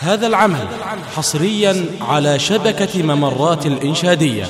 هذا العمل حصريا على شبكة ممرات الإنشادية.